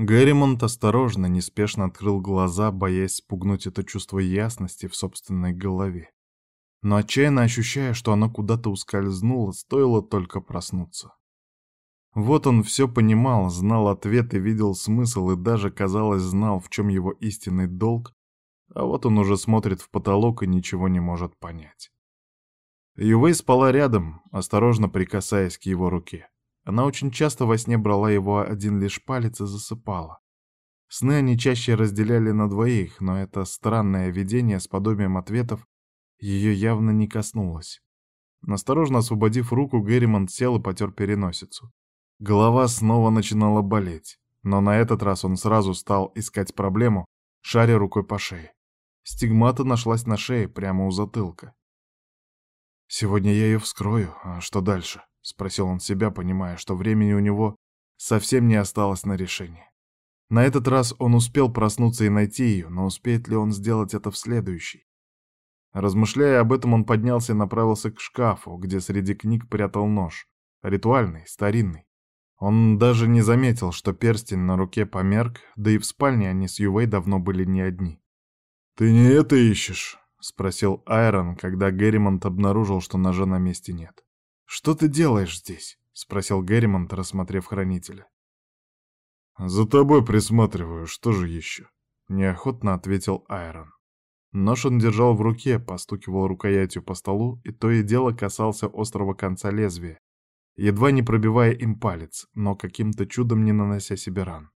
Герримонт осторожно, неспешно открыл глаза, боясь спугнуть это чувство ясности в собственной голове. Но отчаянно ощущая, что оно куда-то ускользнуло, стоило только проснуться. Вот он все понимал, знал ответ и видел смысл, и даже, казалось, знал, в чем его истинный долг, а вот он уже смотрит в потолок и ничего не может понять. Ювей спала рядом, осторожно прикасаясь к его руке. Она очень часто во сне брала его один лишь палец и засыпала. Сны они чаще разделяли на двоих, но это странное видение с подобием ответов ее явно не коснулось. Насторожно освободив руку, Герримонт сел и потер переносицу. Голова снова начинала болеть, но на этот раз он сразу стал искать проблему, шаря рукой по шее. Стигмата нашлась на шее, прямо у затылка. «Сегодня я ее вскрою, а что дальше?» — спросил он себя, понимая, что времени у него совсем не осталось на решение. На этот раз он успел проснуться и найти ее, но успеет ли он сделать это в следующий? Размышляя об этом, он поднялся и направился к шкафу, где среди книг прятал нож. Ритуальный, старинный. Он даже не заметил, что перстень на руке померк, да и в спальне они с Ювей давно были не одни. «Ты не это ищешь?» — спросил Айрон, когда Герримонт обнаружил, что ножа на месте нет. «Что ты делаешь здесь?» — спросил Герримонт, рассмотрев хранителя. «За тобой присматриваю, что же еще?» — неохотно ответил Айрон. Нож он держал в руке, постукивал рукоятью по столу и то и дело касался острого конца лезвия, едва не пробивая им палец, но каким-то чудом не нанося себе ран.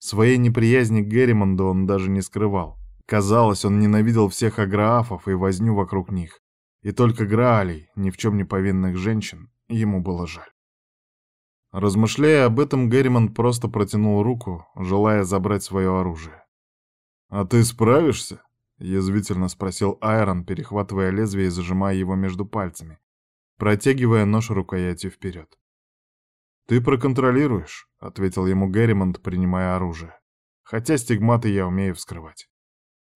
Своей неприязни к Герримонду он даже не скрывал. Казалось, он ненавидел всех аграафов и возню вокруг них. И только Граалей, ни в чем не повинных женщин, ему было жаль. Размышляя об этом, Герримонт просто протянул руку, желая забрать свое оружие. «А ты справишься?» — язвительно спросил Айрон, перехватывая лезвие и зажимая его между пальцами, протягивая нож рукоятью вперед. «Ты проконтролируешь», — ответил ему Герримонт, принимая оружие. «Хотя стигматы я умею вскрывать».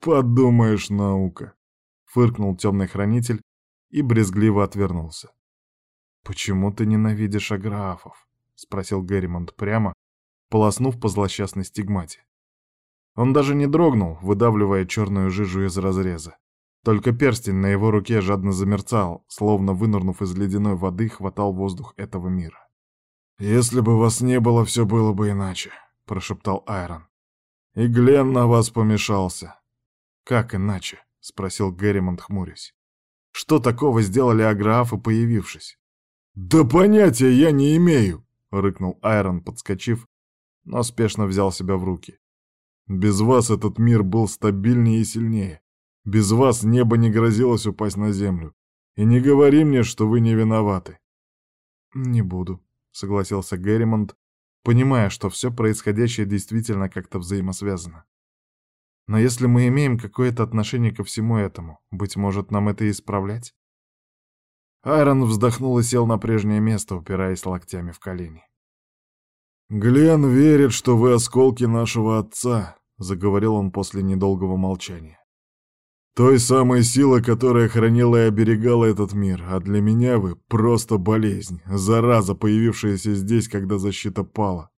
«Подумаешь, наука», — фыркнул темный хранитель и брезгливо отвернулся. «Почему ты ненавидишь аграфов?» — спросил Герримонт прямо, полоснув по злосчастной стигмате. Он даже не дрогнул, выдавливая черную жижу из разреза. Только перстень на его руке жадно замерцал, словно вынырнув из ледяной воды, хватал воздух этого мира. «Если бы вас не было, все было бы иначе», — прошептал Айрон. «И Глен на вас помешался». «Как иначе?» — спросил Герримонт, хмурясь. «Что такого сделали аграфы, появившись?» «Да понятия я не имею!» — рыкнул Айрон, подскочив, но спешно взял себя в руки. «Без вас этот мир был стабильнее и сильнее. Без вас небо не грозилось упасть на землю. И не говори мне, что вы не виноваты. Не буду, согласился Герримонт, понимая, что все происходящее действительно как-то взаимосвязано. Но если мы имеем какое-то отношение ко всему этому, быть может, нам это исправлять? Айрон вздохнул и сел на прежнее место, упираясь локтями в колени. «Глен верит, что вы осколки нашего отца», — заговорил он после недолгого молчания. Той самой силы, которая хранила и оберегала этот мир, а для меня вы просто болезнь, зараза, появившаяся здесь, когда защита пала.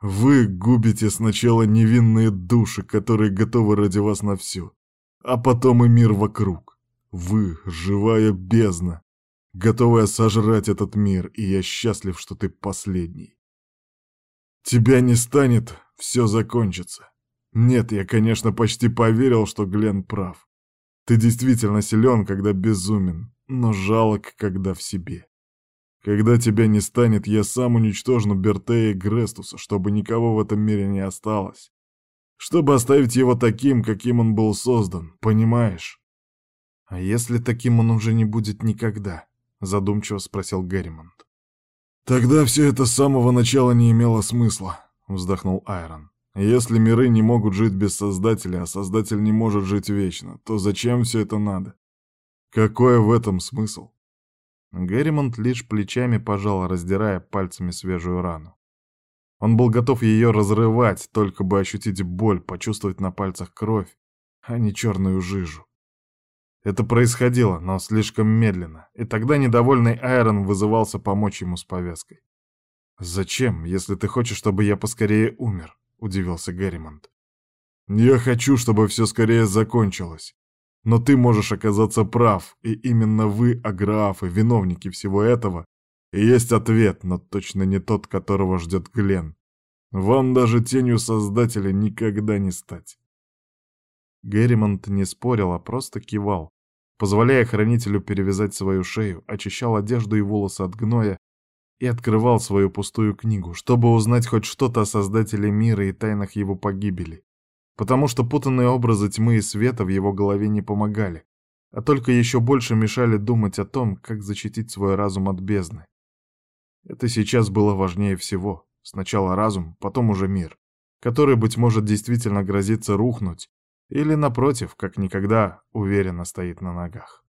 Вы губите сначала невинные души, которые готовы ради вас на все, а потом и мир вокруг. Вы — живая бездна, готовая сожрать этот мир, и я счастлив, что ты последний. Тебя не станет, все закончится. Нет, я, конечно, почти поверил, что Глен прав. Ты действительно силен, когда безумен, но жалок, когда в себе. Когда тебя не станет, я сам уничтожу Бертея Грестуса, чтобы никого в этом мире не осталось. Чтобы оставить его таким, каким он был создан, понимаешь? А если таким он уже не будет никогда? Задумчиво спросил Герримонт. Тогда все это с самого начала не имело смысла, вздохнул Айрон. Если миры не могут жить без Создателя, а Создатель не может жить вечно, то зачем все это надо? Какой в этом смысл? Герримонт лишь плечами пожал, раздирая пальцами свежую рану. Он был готов ее разрывать, только бы ощутить боль, почувствовать на пальцах кровь, а не черную жижу. Это происходило, но слишком медленно, и тогда недовольный Айрон вызывался помочь ему с повязкой. «Зачем, если ты хочешь, чтобы я поскорее умер?» — удивился Герримонт. «Я хочу, чтобы все скорее закончилось. Но ты можешь оказаться прав, и именно вы, аграфы, виновники всего этого, и есть ответ, но точно не тот, которого ждет Глен. Вам даже тенью Создателя никогда не стать. Герримонт не спорил, а просто кивал, позволяя хранителю перевязать свою шею, очищал одежду и волосы от гноя и открывал свою пустую книгу, чтобы узнать хоть что-то о Создателе мира и тайнах его погибели потому что путанные образы тьмы и света в его голове не помогали, а только еще больше мешали думать о том, как защитить свой разум от бездны. Это сейчас было важнее всего. Сначала разум, потом уже мир, который, быть может, действительно грозится рухнуть, или, напротив, как никогда, уверенно стоит на ногах.